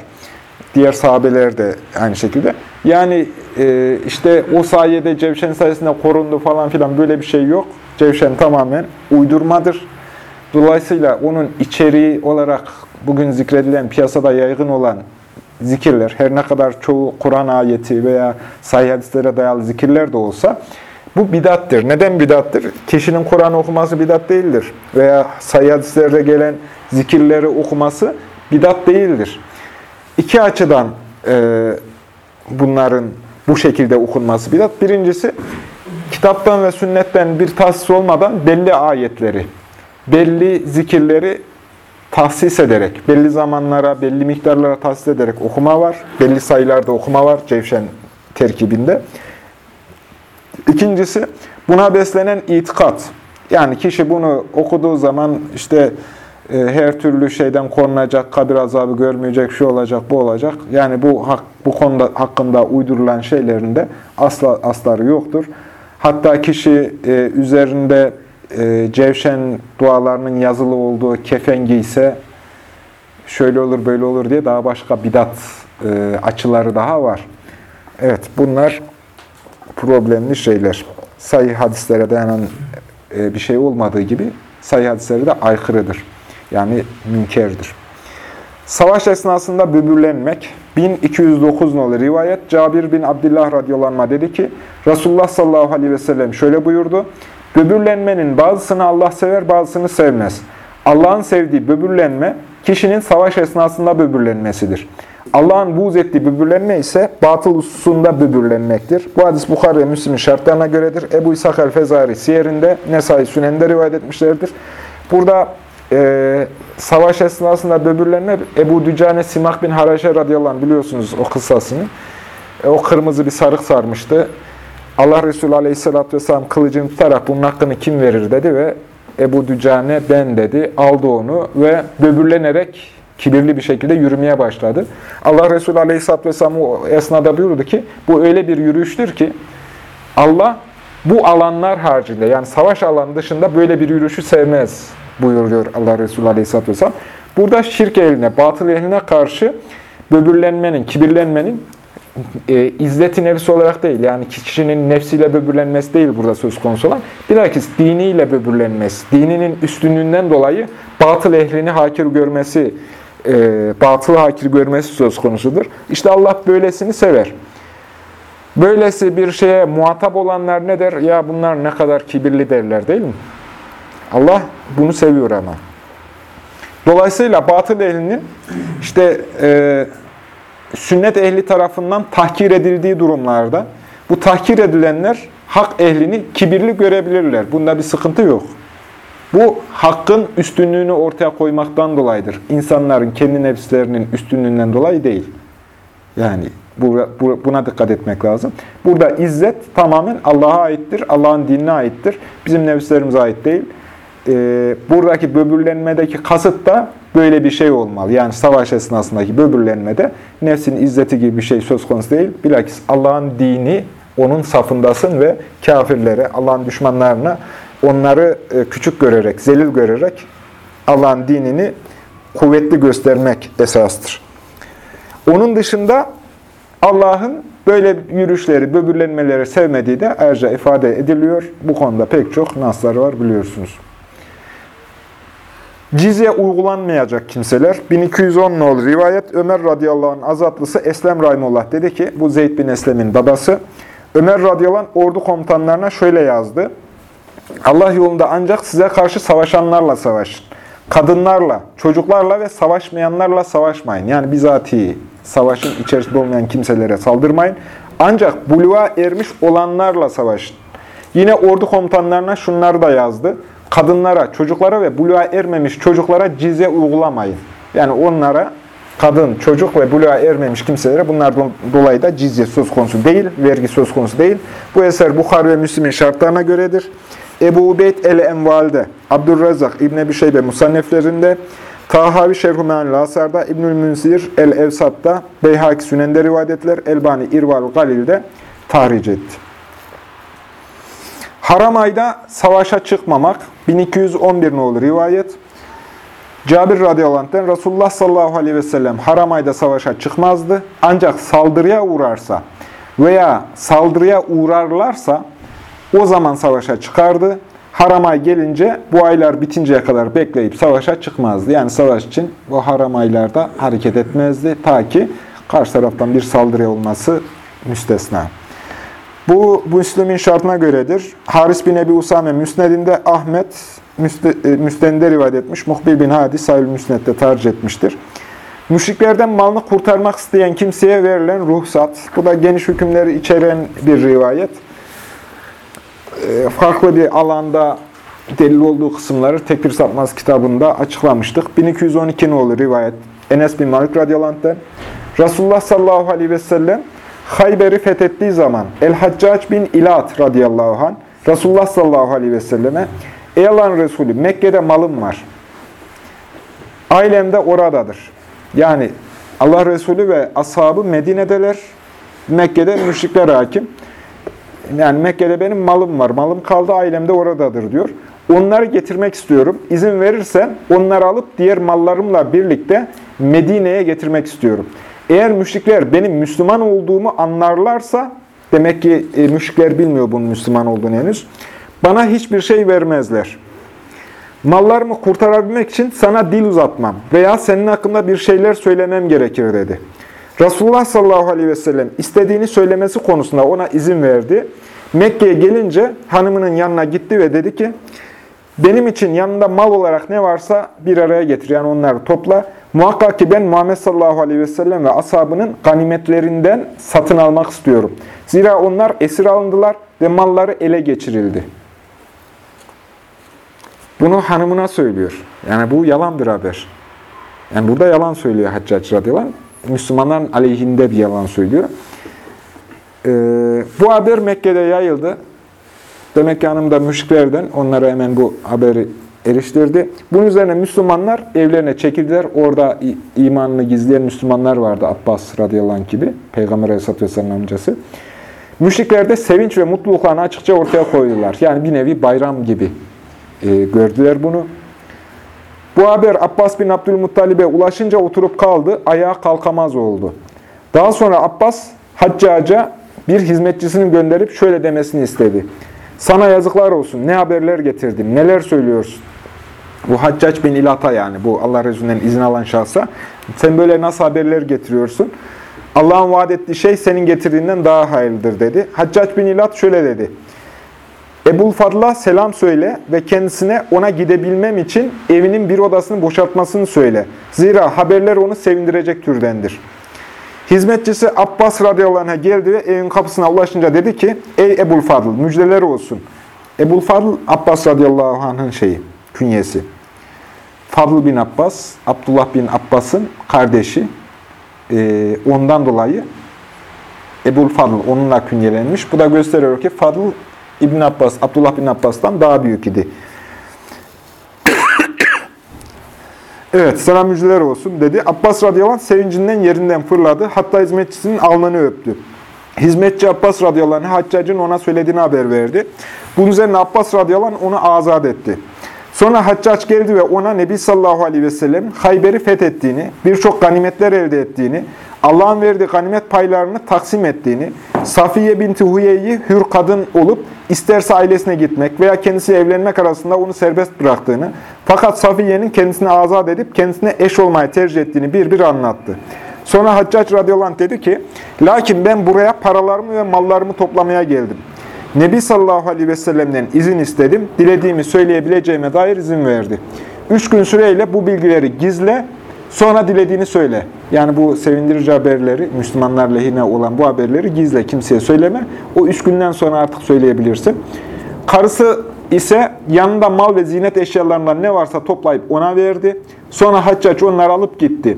Diğer sahabeler de aynı şekilde. Yani e, işte o sayede Cevşen sayesinde korundu falan filan böyle bir şey yok. Cevşen tamamen uydurmadır. Dolayısıyla onun içeriği olarak bugün zikredilen, piyasada yaygın olan zikirler, her ne kadar çoğu Kur'an ayeti veya sahih hadislere dayalı zikirler de olsa, bu bidattır. Neden bidattır? Kişinin Kur'an okuması bidat değildir. Veya sayı hadislerde gelen zikirleri okuması bidat değildir. İki açıdan e, bunların bu şekilde okunması bidat. Birincisi, kitaptan ve sünnetten bir tahsis olmadan belli ayetleri, belli zikirleri tahsis ederek, belli zamanlara, belli miktarlara tahsis ederek okuma var. Belli sayılarda okuma var Cevşen terkibinde. İkincisi, buna beslenen itikat. Yani kişi bunu okuduğu zaman işte e, her türlü şeyden korunacak, kabir azabı görmeyecek, şu olacak, bu olacak. Yani bu hak, bu konuda hakkında uydurulan şeylerin de asla asları yoktur. Hatta kişi e, üzerinde e, cevşen dualarının yazılı olduğu kefen giyse şöyle olur, böyle olur diye daha başka bidat e, açıları daha var. Evet, bunlar problemli şeyler. Sayı hadislere dayanan e, bir şey olmadığı gibi sayı hadisleri de aykırıdır. Yani münkerdir. Savaş esnasında böbürlenmek, 1209 nolu rivayet, Cabir bin Abdullah radıyallahu dedi ki, Resulullah sallallahu aleyhi ve sellem şöyle buyurdu, Böbürlenmenin bazısını Allah sever, bazısını sevmez. Allah'ın sevdiği böbürlenme, kişinin savaş esnasında böbürlenmesidir. Allah'ın buğz ettiği böbürlenme ise batıl hususunda böbürlenmektir. Bu hadis Bukhara ve Müslim'in şartlarına göredir. Ebu İshak el-Fezari siyerinde, Nesai Sünen'de rivayet etmişlerdir. Burada e, savaş esnasında böbürlenme Ebu Dücane Simak bin Haraşe radıyallahu anh biliyorsunuz o kıssasını. E, o kırmızı bir sarık sarmıştı. Allah Resulü aleyhissalatü vesselam kılıcını tutarak bunun hakkını kim verir dedi ve Ebu Dücane ben dedi. Aldı onu ve böbürlenerek kibirli bir şekilde yürümeye başladı. Allah Resulü aleyhissalatü vesselam o esnada buyurdu ki bu öyle bir yürüyüştür ki Allah bu alanlar haricinde yani savaş alanı dışında böyle bir yürüyüşü sevmez buyuruyor Allah Resulü Aleyhisselatü Vesselam. Burada şirk ehline, batıl ehline karşı böbürlenmenin, kibirlenmenin e, izzeti nefsi olarak değil, yani kişinin nefsiyle böbürlenmesi değil burada söz konusu olan, bilakis diniyle böbürlenmesi, dininin üstünlüğünden dolayı batıl ehlini hakir görmesi, e, batılı hakir görmesi söz konusudur. İşte Allah böylesini sever. Böylesi bir şeye muhatap olanlar ne der? Ya bunlar ne kadar kibirli derler değil mi? Allah bunu seviyor ama. Dolayısıyla batıl ehlinin işte e, sünnet ehli tarafından tahkir edildiği durumlarda bu tahkir edilenler hak ehlini kibirli görebilirler. Bunda bir sıkıntı yok. Bu hakkın üstünlüğünü ortaya koymaktan dolayıdır. İnsanların kendi nefislerinin üstünlüğünden dolayı değil. Yani buna dikkat etmek lazım. Burada izzet tamamen Allah'a aittir, Allah'ın dinine aittir. Bizim nefislerimize ait değil. Ee, buradaki böbürlenmedeki kasıt da böyle bir şey olmalı. Yani savaş esnasındaki böbürlenmede nefsin izzeti gibi bir şey söz konusu değil. Bilakis Allah'ın dini, onun safındasın ve kafirlere, Allah'ın düşmanlarına onları e, küçük görerek, zelil görerek Allah'ın dinini kuvvetli göstermek esastır. Onun dışında Allah'ın böyle yürüyüşleri, böbürlenmeleri sevmediği de ayrıca ifade ediliyor. Bu konuda pek çok naslar var biliyorsunuz. Cizye uygulanmayacak kimseler. 1210 nolu rivayet Ömer radıyallahu anh azatlısı Eslem Rahimullah dedi ki, bu Zeyd bin Eslem'in babası. Ömer radıyallahu anh ordu komutanlarına şöyle yazdı. Allah yolunda ancak size karşı savaşanlarla savaşın. Kadınlarla, çocuklarla ve savaşmayanlarla savaşmayın. Yani bizatihi savaşın içerisinde olmayan kimselere saldırmayın. Ancak buluğa ermiş olanlarla savaşın. Yine ordu komutanlarına şunları da yazdı. Kadınlara, çocuklara ve buluğa ermemiş çocuklara cize uygulamayın. Yani onlara kadın, çocuk ve buluğa ermemiş kimselere bunlardan dolayı da cizye söz konusu değil, vergi söz konusu değil. Bu eser Bukhari ve Müslim'in şartlarına göredir. Ebu Ubeyd el-Enval'de, Abdurrazak İbn Ebi Şeybe Musanneflerinde, Tahavi Me'an Lasar'da, İbnül Münsir el-Evsat'ta, Beyhaki Sünen'de rivayet Elbani İrval Galil'de tahric etti. Haram ayda savaşa çıkmamak, 1211 nolu rivayet. Cabir radıyallahu anh'ten Resulullah sallallahu aleyhi ve sellem haram ayda savaşa çıkmazdı. Ancak saldırıya uğrarsa veya saldırıya uğrarlarsa o zaman savaşa çıkardı. Haram ay gelince bu aylar bitinceye kadar bekleyip savaşa çıkmazdı. Yani savaş için bu haram aylarda hareket etmezdi. Ta ki karşı taraftan bir saldırı olması müstesna. Bu Müslüm'ün şartına göredir. Haris bin Ebi Usame Müsned'inde Ahmet e, Müsned'inde rivayet etmiş. Muhbir bin Hadi Sahil Müsned'de tercih etmiştir. Müşriklerden malını kurtarmak isteyen kimseye verilen ruhsat. Bu da geniş hükümleri içeren bir rivayet. E, farklı bir alanda delil olduğu kısımları Tekfir Sapmaz kitabında açıklamıştık. 1212 nolu rivayet Enes bin Malik radıyallahu anh'ten. Resulullah sallallahu aleyhi ve sellem Hayber'i fethettiği zaman El-Haccac bin İlat radıyallahu anh Resulullah sallallahu aleyhi ve selleme Ey Allah'ın Resulü Mekke'de malım var. Ailem de oradadır. Yani Allah Resulü ve ashabı Medine'deler. Mekke'de müşrikler hakim. Yani Mekke'de benim malım var. Malım kaldı, ailem de oradadır diyor. Onları getirmek istiyorum. İzin verirsen onları alıp diğer mallarımla birlikte Medine'ye getirmek istiyorum. Eğer müşrikler benim Müslüman olduğumu anlarlarsa, demek ki e, müşrikler bilmiyor bunun Müslüman olduğunu henüz, bana hiçbir şey vermezler. Mallarımı kurtarabilmek için sana dil uzatmam veya senin hakkında bir şeyler söylemem gerekir dedi. Resulullah sallallahu aleyhi ve sellem istediğini söylemesi konusunda ona izin verdi. Mekke'ye gelince hanımının yanına gitti ve dedi ki, benim için yanında mal olarak ne varsa bir araya getir. Yani onları topla. Muhakkak ki ben Muhammed sallallahu aleyhi ve sellem ve ashabının ganimetlerinden satın almak istiyorum. Zira onlar esir alındılar ve malları ele geçirildi. Bunu hanımına söylüyor. Yani bu yalan bir haber. Yani burada yalan söylüyor Haccac radıyallahu. Müslümanların aleyhinde bir yalan söylüyor. Ee, bu haber Mekke'de yayıldı. Demek ki hanım müşriklerden onlara hemen bu haberi eriştirdi. Bunun üzerine Müslümanlar evlerine çekildiler. Orada imanını gizleyen Müslümanlar vardı. Abbas radıyallahu anh gibi. Peygamber aleyhisselatü vesselam amcası. Müşrikler de sevinç ve mutluluklarını açıkça ortaya koydular. Yani bir nevi bayram gibi e, gördüler bunu. Bu haber Abbas bin Abdülmuttalib'e ulaşınca oturup kaldı. Ayağa kalkamaz oldu. Daha sonra Abbas Haccaca bir hizmetçisini gönderip şöyle demesini istedi. Sana yazıklar olsun. Ne haberler getirdin? Neler söylüyorsun? Bu Haccac bin İlata yani bu Allah Resulü'nden izin alan şahsa. Sen böyle nasıl haberler getiriyorsun? Allah'ın vaat ettiği şey senin getirdiğinden daha hayırlıdır dedi. Haccac bin İlat şöyle dedi. Ebul Fadl'a selam söyle ve kendisine ona gidebilmem için evinin bir odasını boşaltmasını söyle. Zira haberler onu sevindirecek türdendir. Hizmetçisi Abbas radıyallahu anh'a geldi ve evin kapısına ulaşınca dedi ki, Ey Ebul Fadıl, müjdeler olsun. Ebul Fadıl, Abbas radıyallahu anh'ın şeyi, künyesi. Fadıl bin Abbas, Abdullah bin Abbas'ın kardeşi. Ee, ondan dolayı Ebul Fadıl onunla künyelenmiş. Bu da gösteriyor ki Fadıl İbn Abbas, Abdullah bin Abbas'tan daha büyük idi. Evet, sana müjdeler olsun dedi. Abbas radıyallahu anh sevincinden yerinden fırladı. Hatta hizmetçisinin alnını öptü. Hizmetçi Abbas radıyallahu anh Haccac'ın ona söylediğini haber verdi. Bunun üzerine Abbas radıyallahu anh onu azat etti. Sonra Haccac geldi ve ona Nebi sallallahu aleyhi ve sellem Hayber'i fethettiğini, birçok ganimetler elde ettiğini, Allah'ın verdiği ganimet paylarını taksim ettiğini, Safiye binti Huye'yi hür kadın olup isterse ailesine gitmek veya kendisi evlenmek arasında onu serbest bıraktığını, fakat Safiye'nin kendisini azat edip kendisine eş olmayı tercih ettiğini bir bir anlattı. Sonra Haccac radıyallahu dedi ki, lakin ben buraya paralarımı ve mallarımı toplamaya geldim. Nebi sallallahu aleyhi ve sellem'den izin istedim. Dilediğimi söyleyebileceğime dair izin verdi. Üç gün süreyle bu bilgileri gizle, sonra dilediğini söyle. Yani bu sevindirici haberleri, Müslümanlar lehine olan bu haberleri gizle, kimseye söyleme. O üç günden sonra artık söyleyebilirsin. Karısı ise yanında mal ve zinet eşyalarından ne varsa toplayıp ona verdi. Sonra Haccac onları alıp gitti.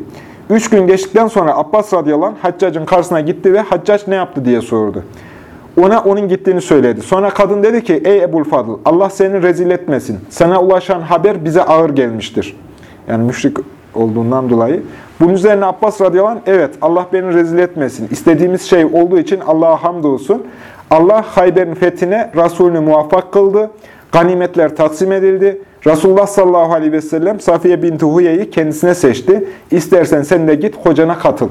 Üç gün geçtikten sonra Abbas radıyallahu anh Haccac'ın karşısına gitti ve Haccac ne yaptı diye sordu. Ona onun gittiğini söyledi. Sonra kadın dedi ki, ey Ebul Fadıl, Allah seni rezil etmesin. Sana ulaşan haber bize ağır gelmiştir. Yani müşrik olduğundan dolayı. Bunun üzerine Abbas radıyallahu anh, evet Allah beni rezil etmesin. İstediğimiz şey olduğu için Allah'a hamdolsun. Allah Hayber'in fethine Resulünü muvaffak kıldı. Ganimetler taksim edildi. Resulullah sallallahu aleyhi ve sellem Safiye binti Huye'yi kendisine seçti. İstersen sen de git hocana katıl.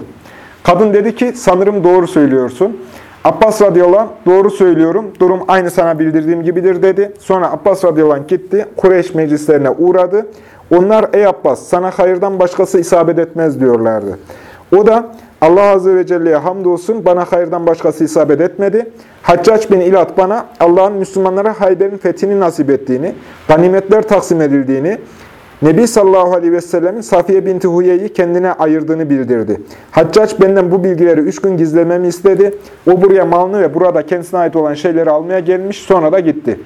Kadın dedi ki sanırım doğru söylüyorsun. Abbas radıyallahu anh, doğru söylüyorum, durum aynı sana bildirdiğim gibidir dedi. Sonra Abbas radıyallahu anh gitti, Kureyş meclislerine uğradı. Onlar, ey Abbas, sana hayırdan başkası isabet etmez diyorlardı. O da, Allah Azze ve Celle'ye hamdolsun, bana hayırdan başkası isabet etmedi. Haccac bin İlat bana, Allah'ın Müslümanlara Hayber'in fethini nasip ettiğini, ganimetler taksim edildiğini, Nebi sallallahu aleyhi ve sellemin Safiye binti Huye'yi kendine ayırdığını bildirdi. Haccac benden bu bilgileri üç gün gizlememi istedi. O buraya malını ve burada kendisine ait olan şeyleri almaya gelmiş, sonra da gitti.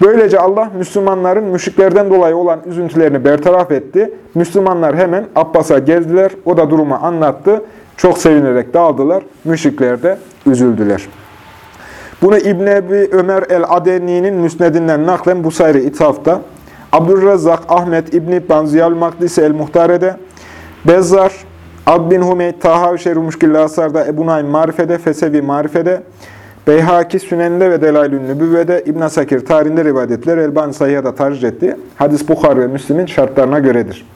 Böylece Allah Müslümanların müşriklerden dolayı olan üzüntülerini bertaraf etti. Müslümanlar hemen Abbas'a geldiler. O da durumu anlattı. Çok sevinerek dağıldılar. Müşrikler de üzüldüler. Bunu İbn Ebi Ömer el-Adeni'nin müsnedinden naklen bu sayri ithafta Abdurrazzak, Ahmet, İbn İbban, Ziyal Makdisi el-Muhtare'de, Bezzar, Ad bin Hümeyd, Taha Şerif Müşkil Asar'da, Ebu Naim Marife'de, Fesevi Marife'de, Beyhaki Sünen'de ve Delailün Nübüvve'de, İbn Sakir tarihinde rivayet ettiler. Elbani da tercih etti. Hadis Bukhar ve Müslim'in şartlarına göredir.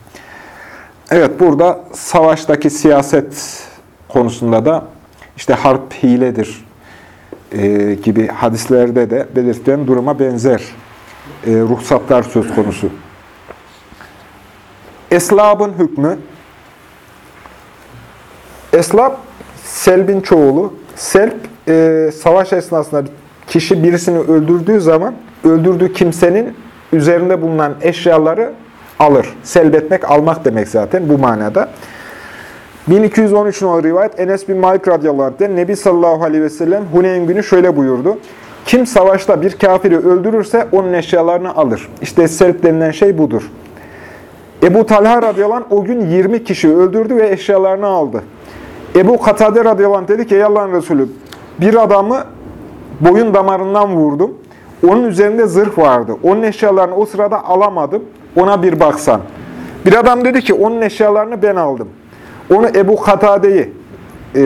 Evet, burada savaştaki siyaset konusunda da işte harp hiledir e, gibi hadislerde de belirtilen duruma benzer e, ruhsatlar söz konusu. Eslabın hükmü Eslab, selbin çoğulu. Selb, e, savaş esnasında kişi birisini öldürdüğü zaman öldürdüğü kimsenin üzerinde bulunan eşyaları alır. Selbetmek, almak demek zaten bu manada. 1213 numaralı rivayet Enes bin Malik radıyallahu anh'den Nebi sallallahu aleyhi ve sellem Huneyn günü şöyle buyurdu. Kim savaşta bir kafiri öldürürse onun eşyalarını alır. İşte selp denilen şey budur. Ebu Talha radıyallahu anh o gün 20 kişi öldürdü ve eşyalarını aldı. Ebu Katade radıyallahu anh dedi ki ey Allah'ın Resulü bir adamı boyun damarından vurdum. Onun üzerinde zırh vardı. Onun eşyalarını o sırada alamadım. Ona bir baksan. Bir adam dedi ki onun eşyalarını ben aldım. Onu Ebu Katade'yi e,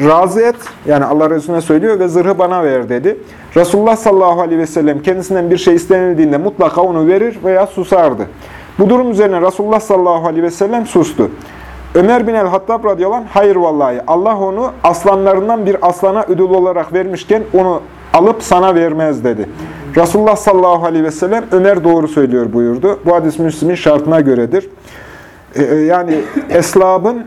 razı et, yani Allah Resulüne söylüyor ve zırhı bana ver dedi. Resulullah sallallahu aleyhi ve sellem kendisinden bir şey istenildiğinde mutlaka onu verir veya susardı. Bu durum üzerine Resulullah sallallahu aleyhi ve sellem sustu. Ömer bin el-Hattab radıyallahu anh, hayır vallahi Allah onu aslanlarından bir aslana ödül olarak vermişken onu alıp sana vermez dedi. Resulullah sallallahu aleyhi ve sellem Ömer doğru söylüyor buyurdu. Bu hadis Müslim'in şartına göredir. Ee, yani eslabın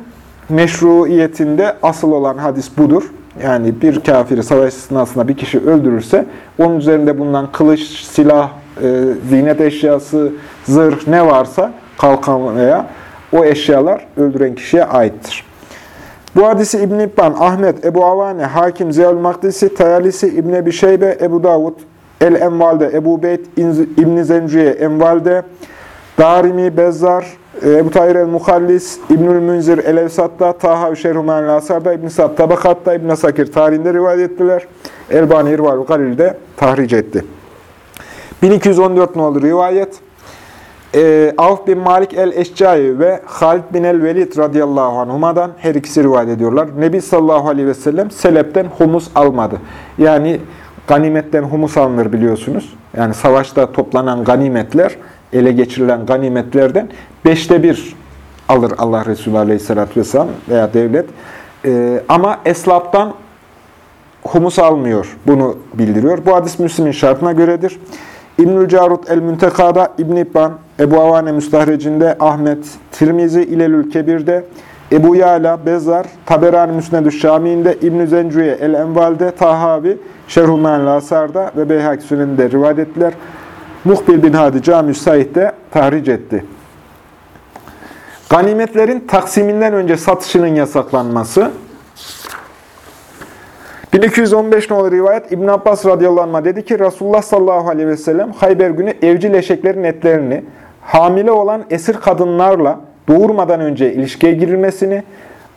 meşruiyetinde asıl olan hadis budur. Yani bir kafiri savaş sırasında bir kişi öldürürse onun üzerinde bulunan kılıç, silah, e, zinet eşyası, zırh ne varsa kalkan veya o eşyalar öldüren kişiye aittir. Bu hadisi İbn İbban, Ahmet, Ebu Avane, Hakim, Ziyal Makdisi, Tayalisi, İbn Ebi Şeybe, Ebu Davud, El Enval'de, Ebu Beyt, İbn Zenciye, Enval'de, Darimi, Bezzar, Ebu Tahir el-Muhallis, İbnül Münzir el-Evsat'ta, Taha Şerhumen el-Asar'da, İbn-i Sa'd Tabakat'ta, İbn Sakir tarihinde rivayet ettiler. Elbani İrval Galil'de tahric etti. 1214 nolu rivayet. Ee, Avf bin Malik el-Eşcai ve Halid bin el-Velid radıyallahu anhuma'dan her ikisi rivayet ediyorlar. Nebi sallallahu aleyhi ve sellem selepten humus almadı. Yani ganimetten humus alınır biliyorsunuz. Yani savaşta toplanan ganimetler, ele geçirilen ganimetlerden beşte bir alır Allah Resulü aleyhissalatü vesselam veya devlet. Ee, ama eslaptan humus almıyor. Bunu bildiriyor. Bu hadis Müslim'in şartına göredir. İbnül Carut el-Münteka'da, İbn İbban, Ebu Avane Müstahrecinde, Ahmet, Tirmizi İlelül Kebir'de, Ebu Yala, Bezar, Taberani Müsnedü Şami'inde, İbn-i Zencüye el-Enval'de, Tahavi, Şerhumen Lasar'da ve Beyhak Sünen'de rivayet ettiler. Muhbil bin Hadi Cami-i Said'de tahric etti. Ganimetlerin taksiminden önce satışının yasaklanması, 1215 nolu rivayet İbn Abbas radıyallahu anh dedi ki Resulullah sallallahu aleyhi ve sellem Hayber günü evcil eşeklerin etlerini hamile olan esir kadınlarla doğurmadan önce ilişkiye girilmesini,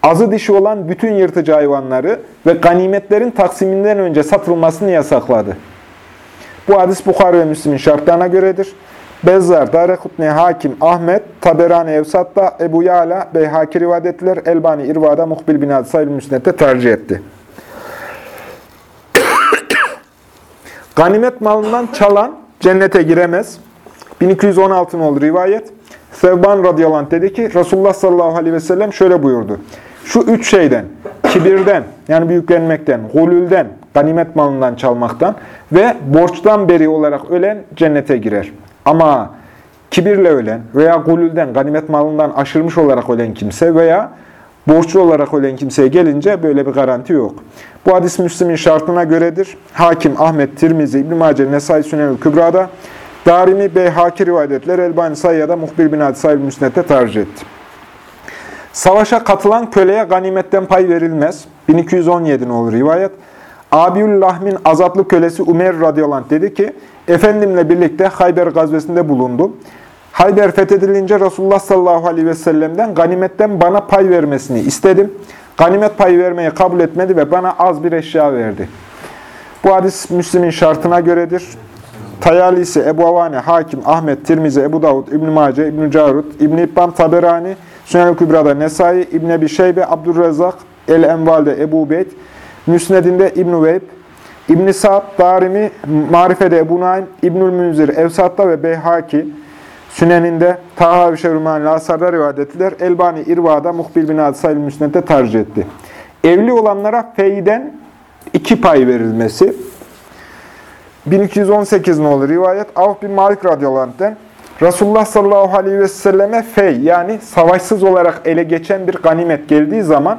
azı dişi olan bütün yırtıcı hayvanları ve ganimetlerin taksiminden önce satılmasını yasakladı. Bu hadis Bukhari ve Müslim'in şartlarına göredir. Bezzar, Darekutni, Hakim, Ahmet, Taberani, Evsat'ta, Ebu Yala, Beyhaki rivayet ettiler. Elbani, İrva'da, Muhbil bin Adi Sahibi Müsnet'te tercih etti. Ganimet malından çalan cennete giremez. 1216 oldu rivayet. Sevban radıyallahu anh dedi ki Resulullah sallallahu aleyhi ve sellem şöyle buyurdu. Şu üç şeyden, kibirden yani büyüklenmekten, gulülden, ganimet malından çalmaktan ve borçtan beri olarak ölen cennete girer. Ama kibirle ölen veya gulülden, ganimet malından aşırmış olarak ölen kimse veya borçlu olarak ölen kimseye gelince böyle bir garanti yok. Bu hadis Müslim'in şartına göredir. Hakim, Ahmet, Tirmizi, İbn-i Mace, Nesai, Sünel, Kübra'da, Darimi, Beyhaki rivayet ettiler. Elbani Sayya'da Muhbir bin Hadi Sahibi Müsnet'te tercih etti. Savaşa katılan köleye ganimetten pay verilmez. 1217 olur rivayet. Abiül Lahmin azatlı kölesi Umer radıyallahu dedi ki, Efendimle birlikte Hayber gazvesinde bulundum. Hayber fethedilince Resulullah sallallahu aleyhi ve sellem'den ganimetten bana pay vermesini istedim. Ganimet payı vermeyi kabul etmedi ve bana az bir eşya verdi. Bu hadis Müslim'in şartına göredir. Tayalisi, Ebu Avane, Hakim, Ahmet, Tirmizi, Ebu Davud, İbn-i Mace, İbn-i Carut, İbn-i İbban, Taberani, Sünnel Kübra'da Nesai, İbn-i Ebi Şeybe, Abdurrezzak, El-Enval'de Ebu Beyt, Müsned'inde İbn-i Veyb, İbn-i Sa'd, Darimi, Marife'de Ebu Naim, İbnül Münzir, Evsat'ta ve Beyhaki, Süneninde Taha ve Şerumani Asar'da rivayet ettiler. Elbani İrva'da Muhbil bin Hadisayl Müsnet'te tercih etti. Evli olanlara feyden iki pay verilmesi. 1218 olur rivayet. Avf bin Malik radıyallahu Resulullah sallallahu aleyhi ve selleme fey yani savaşsız olarak ele geçen bir ganimet geldiği zaman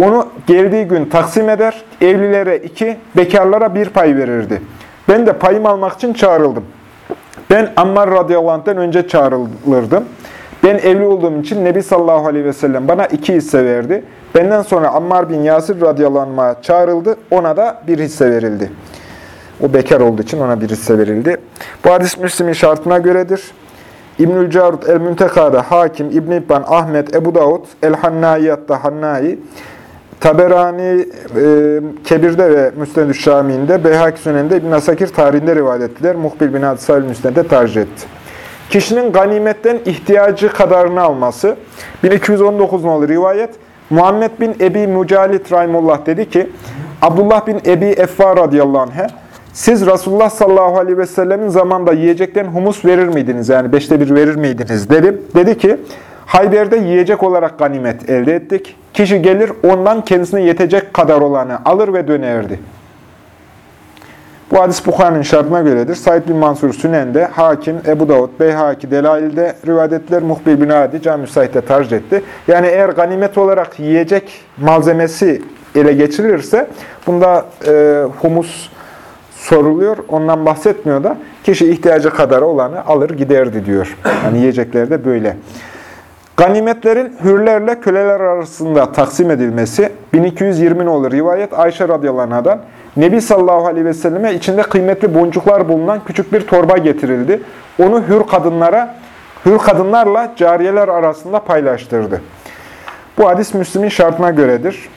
onu geldiği gün taksim eder, evlilere iki, bekarlara bir pay verirdi. Ben de payım almak için çağrıldım. Ben Ammar radıyallahu anh'ten önce çağrılırdım. Ben evli olduğum için Nebi sallallahu aleyhi ve sellem bana iki hisse verdi. Benden sonra Ammar bin Yasir radıyallahu anh'a çağrıldı. Ona da bir hisse verildi. O bekar olduğu için ona bir hisse verildi. Bu hadis Müslim'in şartına göredir. İbnül Carut el-Münteka'da Hakim, İbn İbban, Ahmet, Ebu Davud, El-Hannaiyat'ta Hannai, Taberani, e, Kebir'de ve Müsned-ü Şami'inde, Beyhak Sünen'de İbn Asakir tarihinde rivayet ettiler. Muhbil bin Hadisal Müsned'de tercih etti. Kişinin ganimetten ihtiyacı kadarını alması. 1219 nolu rivayet. Muhammed bin Ebi Mücalit Rahimullah dedi ki, Abdullah bin Ebi Effa radıyallahu anh'e, siz Resulullah sallallahu aleyhi ve sellemin zamanında yiyecekten humus verir miydiniz? Yani beşte bir verir miydiniz? Dedim. Dedi ki, Hayber'de yiyecek olarak ganimet elde ettik. Kişi gelir ondan kendisine yetecek kadar olanı alır ve dönerdi. Bu hadis Bukhari'nin şartına göredir. Said bin Mansur Sünen'de, Hakim, Ebu Davud, Beyhaki, Delail'de rivayet ettiler. Muhbir bin Adi, Cami Said'de tercih etti. Yani eğer ganimet olarak yiyecek malzemesi ele geçirilirse, bunda e, humus soruluyor. Ondan bahsetmiyor da, kişi ihtiyacı kadar olanı alır giderdi diyor. Yani yiyeceklerde böyle. Ganimetlerin hürlerle köleler arasında taksim edilmesi 1220 olur rivayet Ayşe radıyallahu. Nebi sallallahu aleyhi ve selleme içinde kıymetli boncuklar bulunan küçük bir torba getirildi. Onu hür kadınlara, hür kadınlarla cariyeler arasında paylaştırdı. Bu hadis Müslim'in şartına göredir.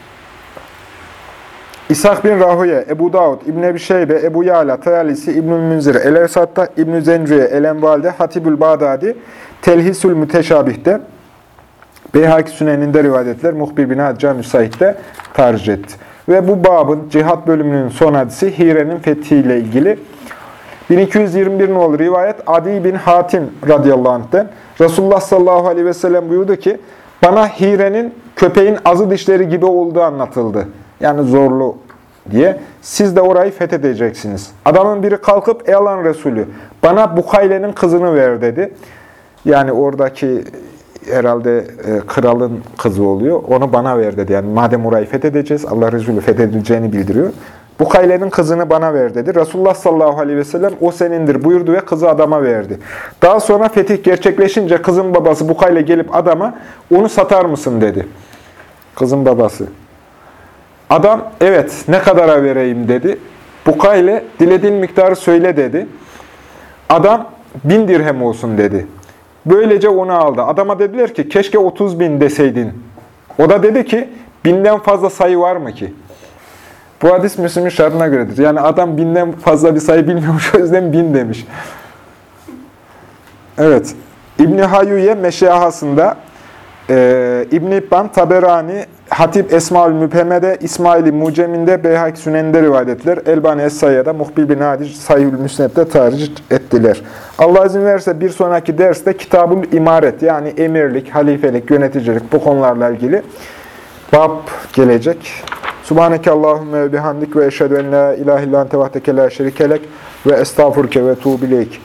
İshak bin Rahuye, Ebu Davud, İbn Ebi Şeybe, Ebu Yala, Tayalisi, İbnül Münzir, El-Ersat'ta, İbn-i Zencüye, El-Enval'de, Hatibül Bağdadi, Telhisül Müteşabih'te, Beyhaki Sünen'inde rivayetler, Muhbir bin Hacca Müsait'te tercih etti. Ve bu babın cihat bölümünün son hadisi Hire'nin fethiyle ilgili. 1221 nolu rivayet Adi bin Hatim radıyallahu anh'ten Resulullah sallallahu aleyhi ve sellem buyurdu ki bana Hire'nin köpeğin azı dişleri gibi olduğu anlatıldı. Yani zorlu diye. Siz de orayı fethedeceksiniz. Adamın biri kalkıp Allah'ın Resulü bana Bukayle'nin kızını ver dedi. Yani oradaki herhalde e, kralın kızı oluyor. Onu bana ver dedi. Yani madem orayı fethedeceğiz, Allah Resulü fethedileceğini bildiriyor. Bu kaylenin kızını bana ver dedi. Resulullah sallallahu aleyhi ve sellem o senindir buyurdu ve kızı adama verdi. Daha sonra fetih gerçekleşince kızın babası bu kayle gelip adama onu satar mısın dedi. Kızın babası. Adam evet ne kadara vereyim dedi. Bu kayle dilediğin miktarı söyle dedi. Adam bin dirhem olsun dedi. Böylece onu aldı. Adama dediler ki keşke 30 bin deseydin. O da dedi ki binden fazla sayı var mı ki? Bu hadis Müslüm'ün şartına göredir. Yani adam binden fazla bir sayı bilmiyormuş o yüzden bin demiş. Evet. İbni Hayyuye Meşyahasında e, İbn-i İbban, Taberani, Hatip Esmaül Müpemede, İsmail-i Mucem'inde, Beyhak Sünen'de rivayetler, Elbani Es-Sayya'da, Muhbil bin Hadic, Sayyül Müsned'de tercih ettiler. Allah izin verirse bir sonraki derste Kitabul İmaret, yani emirlik, halifelik, yöneticilik bu konularla ilgili bab gelecek. Subhaneke Allahümme ve bihamdik ve eşhedü en la ilahe illan tevahdeke la şerikelek ve estağfurke ve tuğbileyk.